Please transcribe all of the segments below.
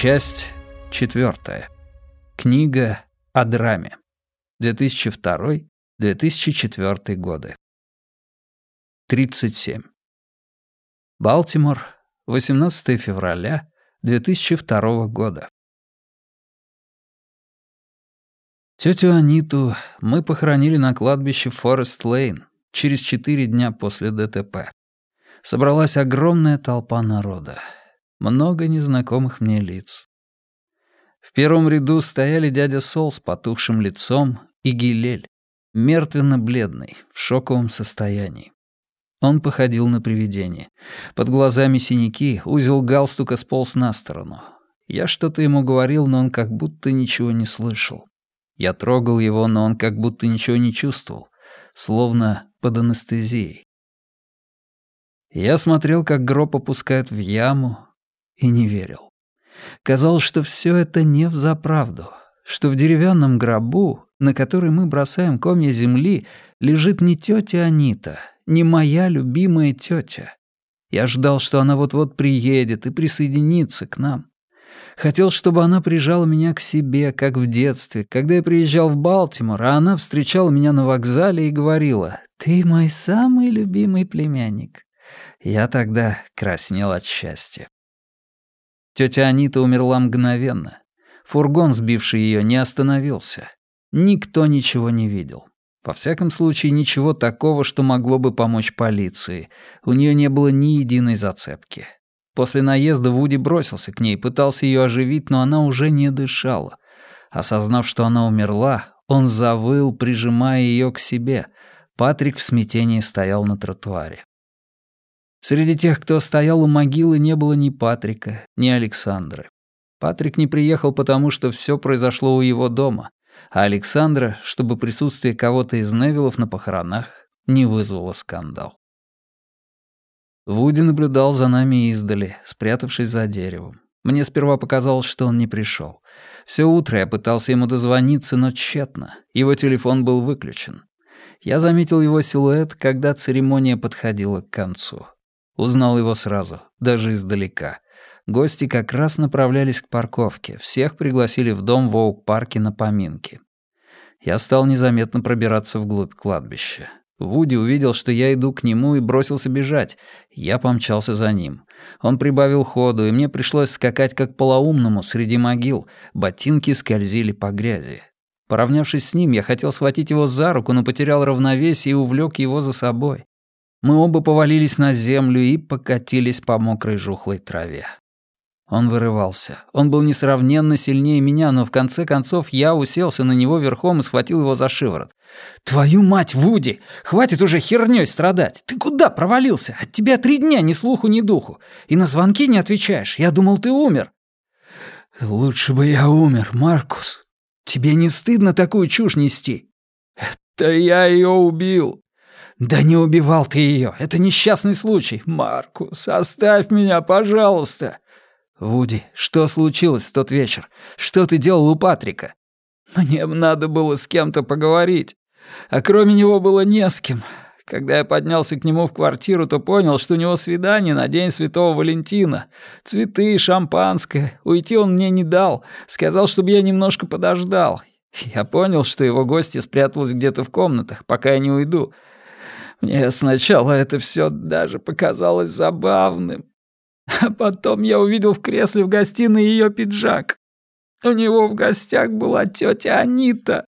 Часть четвертая. Книга о драме. 2002-2004 годы. 37. Балтимор, 18 февраля 2002 года. Тетю Аниту мы похоронили на кладбище Форест-Лейн через четыре дня после ДТП. Собралась огромная толпа народа много незнакомых мне лиц. В первом ряду стояли дядя Сол с потухшим лицом и Гилель, мертвенно-бледный, в шоковом состоянии. Он походил на привидение. Под глазами синяки, узел галстука сполз на сторону. Я что-то ему говорил, но он как будто ничего не слышал. Я трогал его, но он как будто ничего не чувствовал, словно под анестезией. Я смотрел, как гроб опускают в яму, и не верил. Казалось, что все это не взаправду, что в деревянном гробу, на который мы бросаем комья земли, лежит не тетя Анита, не моя любимая тетя. Я ждал, что она вот-вот приедет и присоединится к нам. Хотел, чтобы она прижала меня к себе, как в детстве, когда я приезжал в Балтимор, а она встречала меня на вокзале и говорила «Ты мой самый любимый племянник». Я тогда краснел от счастья. Тетя Анита умерла мгновенно. Фургон, сбивший ее, не остановился. Никто ничего не видел. Во всяком случае, ничего такого, что могло бы помочь полиции. У нее не было ни единой зацепки. После наезда Вуди бросился к ней, пытался ее оживить, но она уже не дышала. Осознав, что она умерла, он завыл, прижимая ее к себе. Патрик в смятении стоял на тротуаре. Среди тех, кто стоял у могилы, не было ни Патрика, ни Александры. Патрик не приехал потому, что все произошло у его дома, а Александра, чтобы присутствие кого-то из Невилов на похоронах не вызвало скандал. Вуди наблюдал за нами издали, спрятавшись за деревом. Мне сперва показалось, что он не пришел. Все утро я пытался ему дозвониться, но тщетно. Его телефон был выключен. Я заметил его силуэт, когда церемония подходила к концу. Узнал его сразу, даже издалека. Гости как раз направлялись к парковке. Всех пригласили в дом в Оук-парке на поминки. Я стал незаметно пробираться вглубь кладбища. Вуди увидел, что я иду к нему и бросился бежать. Я помчался за ним. Он прибавил ходу, и мне пришлось скакать как полоумному среди могил. Ботинки скользили по грязи. Поравнявшись с ним, я хотел схватить его за руку, но потерял равновесие и увлек его за собой. Мы оба повалились на землю и покатились по мокрой жухлой траве. Он вырывался. Он был несравненно сильнее меня, но в конце концов я уселся на него верхом и схватил его за шиворот. «Твою мать, Вуди! Хватит уже хернёй страдать! Ты куда провалился? От тебя три дня ни слуху, ни духу. И на звонки не отвечаешь. Я думал, ты умер». «Лучше бы я умер, Маркус. Тебе не стыдно такую чушь нести?» «Это я ее убил. «Да не убивал ты ее! Это несчастный случай! Маркус, оставь меня, пожалуйста!» «Вуди, что случилось в тот вечер? Что ты делал у Патрика?» «Мне надо было с кем-то поговорить, а кроме него было не с кем. Когда я поднялся к нему в квартиру, то понял, что у него свидание на День Святого Валентина. Цветы, шампанское. Уйти он мне не дал. Сказал, чтобы я немножко подождал. Я понял, что его гостья спряталась где-то в комнатах, пока я не уйду. Мне сначала это все даже показалось забавным. А потом я увидел в кресле в гостиной ее пиджак. У него в гостях была тетя Анита.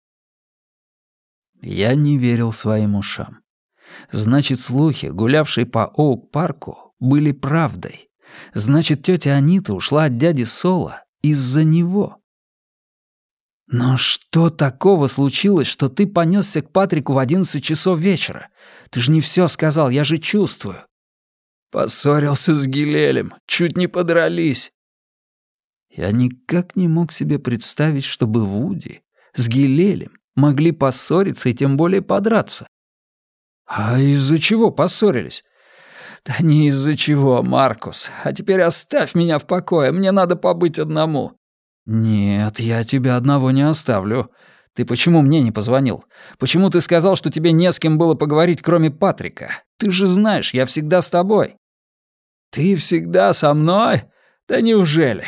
Я не верил своим ушам. Значит, слухи, гулявшие по Оук-парку, были правдой. Значит, тетя Анита ушла от дяди Сола из-за него. «Но что такого случилось, что ты понесся к Патрику в одиннадцать часов вечера? Ты же не все сказал, я же чувствую». Поссорился с Гилелем, чуть не подрались. Я никак не мог себе представить, чтобы Вуди с Гилелем Могли поссориться и тем более подраться. А из-за чего поссорились? Да не из-за чего, Маркус. А теперь оставь меня в покое, мне надо побыть одному. Нет, я тебя одного не оставлю. Ты почему мне не позвонил? Почему ты сказал, что тебе не с кем было поговорить, кроме Патрика? Ты же знаешь, я всегда с тобой. Ты всегда со мной? Да неужели?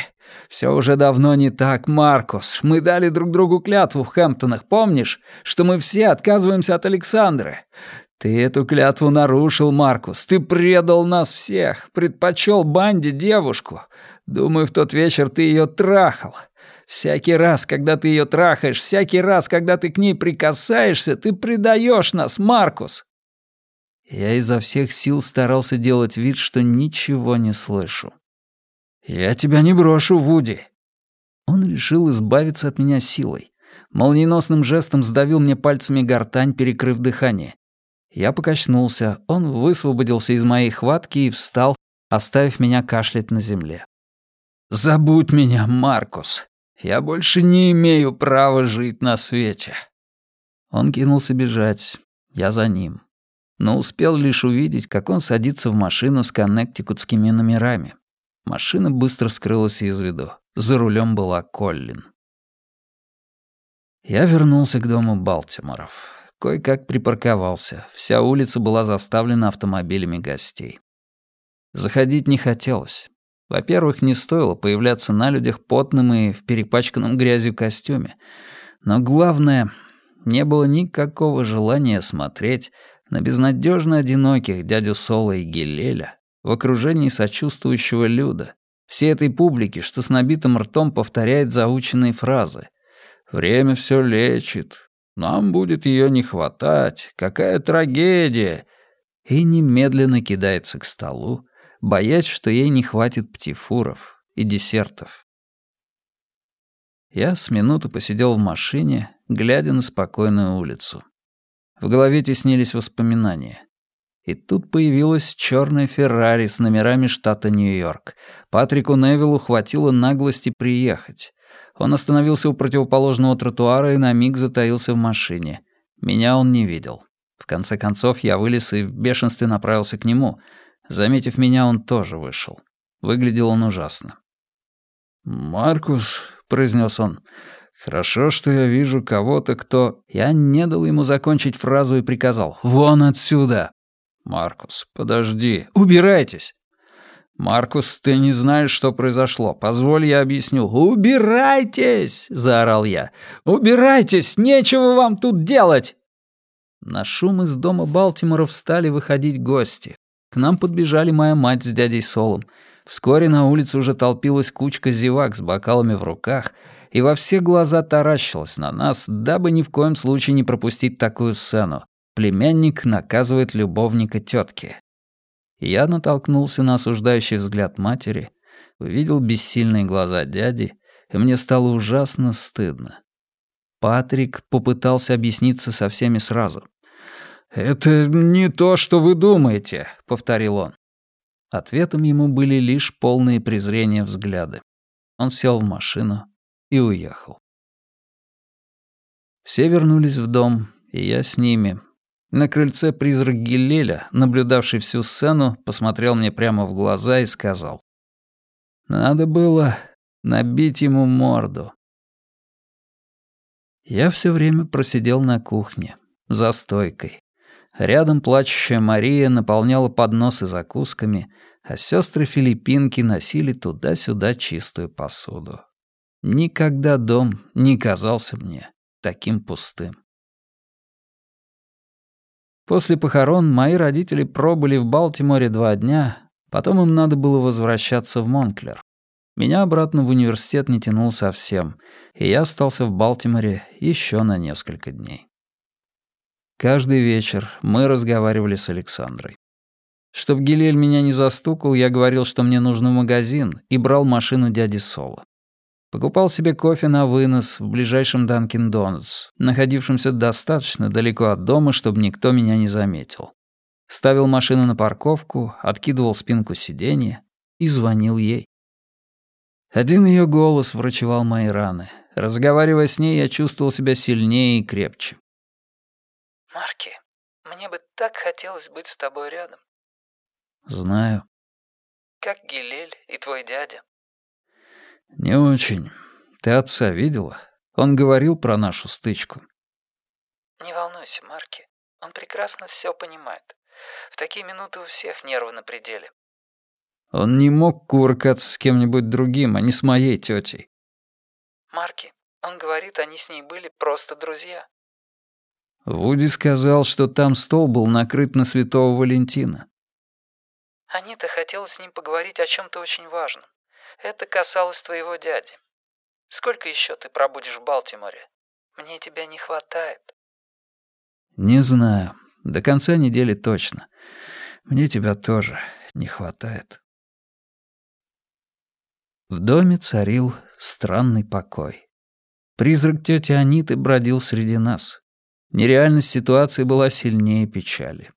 Все уже давно не так, Маркус. Мы дали друг другу клятву в Хэмптонах, помнишь? Что мы все отказываемся от Александры. Ты эту клятву нарушил, Маркус. Ты предал нас всех, предпочел банде девушку. Думаю, в тот вечер ты ее трахал. Всякий раз, когда ты ее трахаешь, всякий раз, когда ты к ней прикасаешься, ты предаешь нас, Маркус. Я изо всех сил старался делать вид, что ничего не слышу. «Я тебя не брошу, Вуди!» Он решил избавиться от меня силой. Молниеносным жестом сдавил мне пальцами гортань, перекрыв дыхание. Я покачнулся, он высвободился из моей хватки и встал, оставив меня кашлять на земле. «Забудь меня, Маркус. Я больше не имею права жить на свете». Он кинулся бежать. Я за ним. Но успел лишь увидеть, как он садится в машину с коннектикутскими номерами. Машина быстро скрылась из виду. За рулем была Коллин. Я вернулся к дому Балтиморов. Кое-как припарковался. Вся улица была заставлена автомобилями гостей. Заходить не хотелось. Во-первых, не стоило появляться на людях потным и в перепачканном грязью костюме. Но главное, не было никакого желания смотреть на безнадежно одиноких дядю Сола и Гелеля в окружении сочувствующего люда, всей этой публики, что с набитым ртом повторяет заученные фразы. «Время все лечит», нам будет ее не хватать. Какая трагедия!» И немедленно кидается к столу, боясь, что ей не хватит птифуров и десертов. Я с минуты посидел в машине, глядя на спокойную улицу. В голове теснились воспоминания. И тут появилась черная Феррари с номерами штата Нью-Йорк. Патрику Невиллу хватило наглости приехать. Он остановился у противоположного тротуара и на миг затаился в машине. Меня он не видел. В конце концов, я вылез и в бешенстве направился к нему. Заметив меня, он тоже вышел. Выглядел он ужасно. «Маркус», — произнес он, — «хорошо, что я вижу кого-то, кто...» Я не дал ему закончить фразу и приказал «Вон отсюда!» «Маркус, подожди, убирайтесь!» «Маркус, ты не знаешь, что произошло. Позволь, я объясню». «Убирайтесь!» — заорал я. «Убирайтесь! Нечего вам тут делать!» На шум из дома Балтиморов стали выходить гости. К нам подбежали моя мать с дядей Солом. Вскоре на улице уже толпилась кучка зевак с бокалами в руках и во все глаза таращилась на нас, дабы ни в коем случае не пропустить такую сцену. Племянник наказывает любовника тетки. Я натолкнулся на осуждающий взгляд матери, увидел бессильные глаза дяди, и мне стало ужасно стыдно. Патрик попытался объясниться со всеми сразу. «Это не то, что вы думаете», — повторил он. Ответом ему были лишь полные презрения взгляды. Он сел в машину и уехал. Все вернулись в дом, и я с ними, на крыльце призрак Гилеля, наблюдавший всю сцену, посмотрел мне прямо в глаза и сказал. «Надо было набить ему морду». Я все время просидел на кухне, за стойкой. Рядом плачущая Мария наполняла подносы закусками, а сестры филиппинки носили туда-сюда чистую посуду. Никогда дом не казался мне таким пустым. После похорон мои родители пробыли в Балтиморе два дня, потом им надо было возвращаться в Монклер. Меня обратно в университет не тянул совсем, и я остался в Балтиморе еще на несколько дней. Каждый вечер мы разговаривали с Александрой. Чтоб Гилель меня не застукал, я говорил, что мне нужно в магазин, и брал машину дяди Соло. Покупал себе кофе на вынос в ближайшем Данкин Донатс, находившемся достаточно далеко от дома, чтобы никто меня не заметил. Ставил машину на парковку, откидывал спинку сиденья и звонил ей. Один ее голос врачевал мои раны. Разговаривая с ней, я чувствовал себя сильнее и крепче. «Марки, мне бы так хотелось быть с тобой рядом». «Знаю». «Как Гилель и твой дядя?» «Не очень. Ты отца видела? Он говорил про нашу стычку». «Не волнуйся, Марки. Он прекрасно все понимает. В такие минуты у всех нервы на пределе. Он не мог кувыркаться с кем-нибудь другим, а не с моей тетей. Марки, он говорит, они с ней были просто друзья. Вуди сказал, что там стол был накрыт на Святого Валентина. Анита хотела с ним поговорить о чем то очень важном. Это касалось твоего дяди. Сколько еще ты пробудешь в Балтиморе? Мне тебя не хватает. Не знаю. До конца недели точно. Мне тебя тоже не хватает. В доме царил странный покой. Призрак тети Аниты бродил среди нас. Нереальность ситуации была сильнее печали.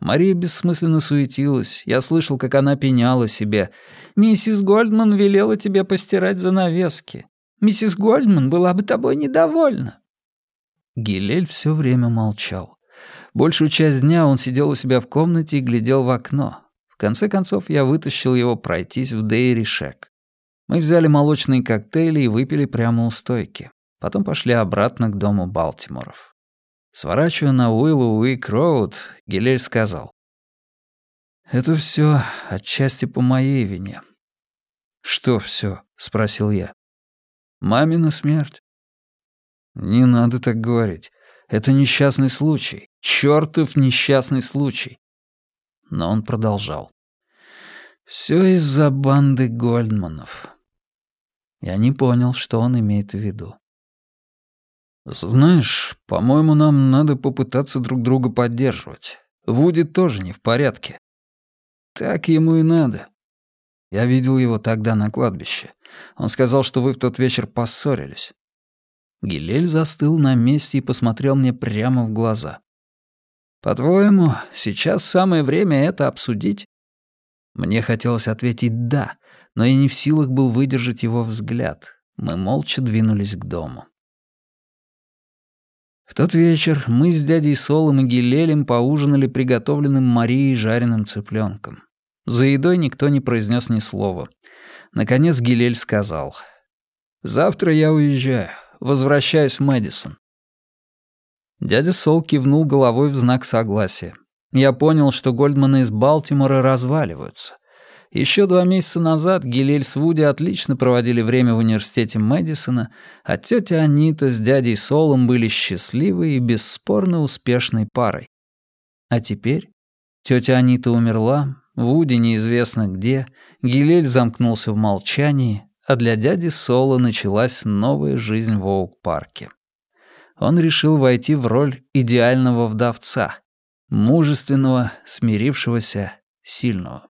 Мария бессмысленно суетилась. Я слышал, как она пеняла себе. «Миссис Гольдман велела тебе постирать занавески. Миссис Гольдман была бы тобой недовольна». Гилель все время молчал. Большую часть дня он сидел у себя в комнате и глядел в окно. В конце концов, я вытащил его пройтись в Дейри Шек. Мы взяли молочные коктейли и выпили прямо у стойки. Потом пошли обратно к дому Балтиморов. Сворачивая на Уиллу Уик Роуд, Гилель сказал. «Это все отчасти по моей вине». «Что все? спросил я. «Мамина смерть». «Не надо так говорить. Это несчастный случай. Чёртов несчастный случай. Но он продолжал. Все из-за банды Гольдманов. Я не понял, что он имеет в виду. «Знаешь, по-моему, нам надо попытаться друг друга поддерживать. Вуди тоже не в порядке. Так ему и надо. Я видел его тогда на кладбище. Он сказал, что вы в тот вечер поссорились. Гилель застыл на месте и посмотрел мне прямо в глаза. «По-твоему, сейчас самое время это обсудить?» Мне хотелось ответить «да», но я не в силах был выдержать его взгляд. Мы молча двинулись к дому. В тот вечер мы с дядей Солом и Гилелем поужинали приготовленным Марией жареным цыпленком. За едой никто не произнес ни слова. Наконец Гилель сказал. «Завтра я уезжаю возвращаюсь в Мэдисон». Дядя Сол кивнул головой в знак согласия. Я понял, что Гольдманы из Балтимора разваливаются. Еще два месяца назад Гилель с Вуди отлично проводили время в университете Мэдисона, а тетя Анита с дядей Солом были счастливой и бесспорно успешной парой. А теперь тетя Анита умерла, Вуди неизвестно где, Гилель замкнулся в молчании, а для дяди Соло началась новая жизнь в Оук-парке. Он решил войти в роль идеального вдовца, мужественного, смирившегося, сильного.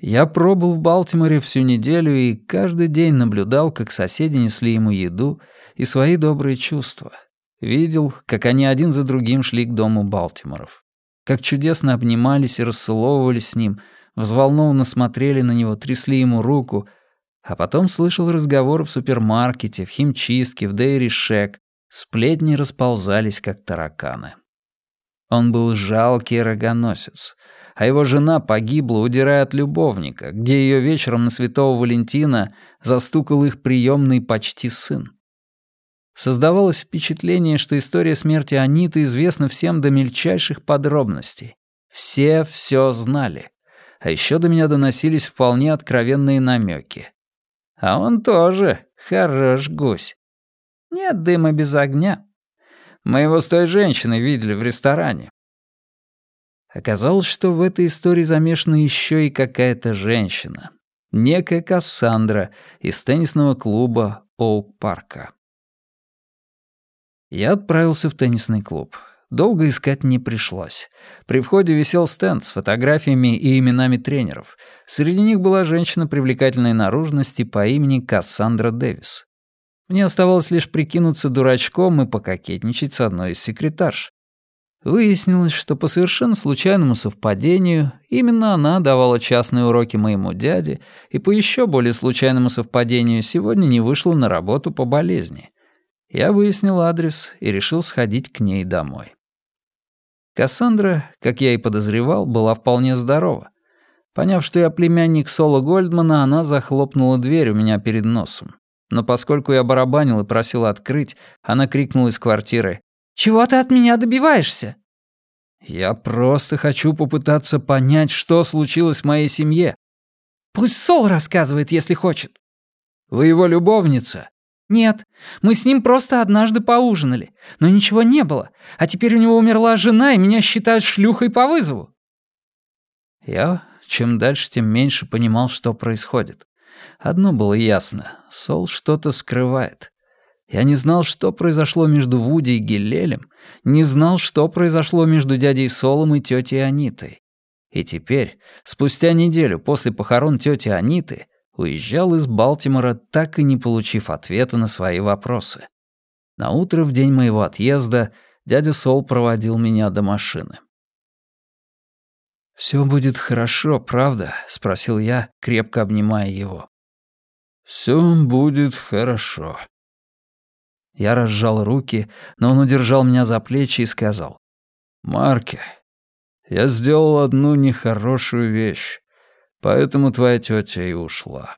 Я пробыл в Балтиморе всю неделю и каждый день наблюдал, как соседи несли ему еду и свои добрые чувства. Видел, как они один за другим шли к дому Балтиморов. Как чудесно обнимались и расцеловывались с ним — взволнованно смотрели на него, трясли ему руку, а потом слышал разговоры в супермаркете, в химчистке, в Дейри Шек. Сплетни расползались, как тараканы. Он был жалкий рогоносец, а его жена погибла, удирая от любовника, где ее вечером на Святого Валентина застукал их приемный почти сын. Создавалось впечатление, что история смерти Аниты известна всем до мельчайших подробностей. Все все знали а еще до меня доносились вполне откровенные намеки. А он тоже хорош гусь. Нет дыма без огня. Мы его с той женщиной видели в ресторане. Оказалось, что в этой истории замешана еще и какая-то женщина. Некая Кассандра из теннисного клуба Оук-парка. Я отправился в теннисный клуб. Долго искать не пришлось. При входе висел стенд с фотографиями и именами тренеров. Среди них была женщина привлекательной наружности по имени Кассандра Дэвис. Мне оставалось лишь прикинуться дурачком и пококетничать с одной из секретарш. Выяснилось, что по совершенно случайному совпадению именно она давала частные уроки моему дяде и по еще более случайному совпадению сегодня не вышла на работу по болезни. Я выяснил адрес и решил сходить к ней домой. Кассандра, как я и подозревал, была вполне здорова. Поняв, что я племянник Соло Гольдмана, она захлопнула дверь у меня перед носом. Но поскольку я барабанил и просил открыть, она крикнула из квартиры чего ты от меня добиваешься?» «Я просто хочу попытаться понять, что случилось в моей семье». «Пусть Сол рассказывает, если хочет». «Вы его любовница?» «Нет, мы с ним просто однажды поужинали, но ничего не было, а теперь у него умерла жена, и меня считают шлюхой по вызову». Я чем дальше, тем меньше понимал, что происходит. Одно было ясно — Сол что-то скрывает. Я не знал, что произошло между Вуди и Гиллелем, не знал, что произошло между дядей Солом и тетей Анитой. И теперь, спустя неделю после похорон тети Аниты, уезжал из Балтимора, так и не получив ответа на свои вопросы. На утро в день моего отъезда дядя Сол проводил меня до машины. «Все будет хорошо, правда?» — спросил я, крепко обнимая его. «Все будет хорошо», я разжал руки, но он удержал меня за плечи и сказал. «Марки, я сделал одну нехорошую вещь, поэтому твоя тетя и ушла».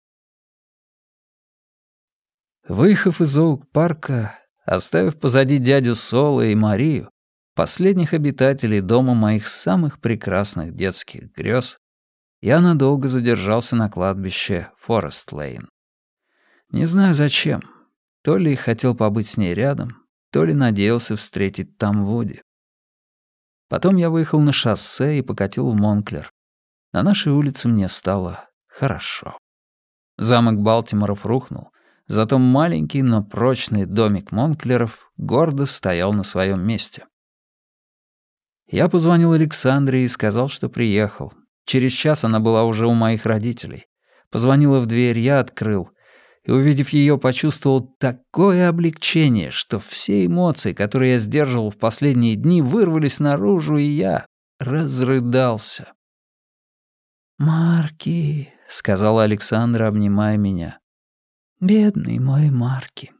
Выехав из Оук-парка, оставив позади дядю Соло и Марию, последних обитателей дома моих самых прекрасных детских грез, я надолго задержался на кладбище Форест-Лейн. Не знаю зачем, то ли хотел побыть с ней рядом, то ли надеялся встретить там Вуди. Потом я выехал на шоссе и покатил в Монклер. На нашей улице мне стало хорошо. Замок Балтиморов рухнул, зато маленький, но прочный домик Монклеров гордо стоял на своем месте. Я позвонил Александре и сказал, что приехал. Через час она была уже у моих родителей. Позвонила в дверь, я открыл — и, увидев ее, почувствовал такое облегчение, что все эмоции, которые я сдерживал в последние дни, вырвались наружу, и я разрыдался. «Марки», — сказала Александра, обнимая меня. «Бедный мой Марки».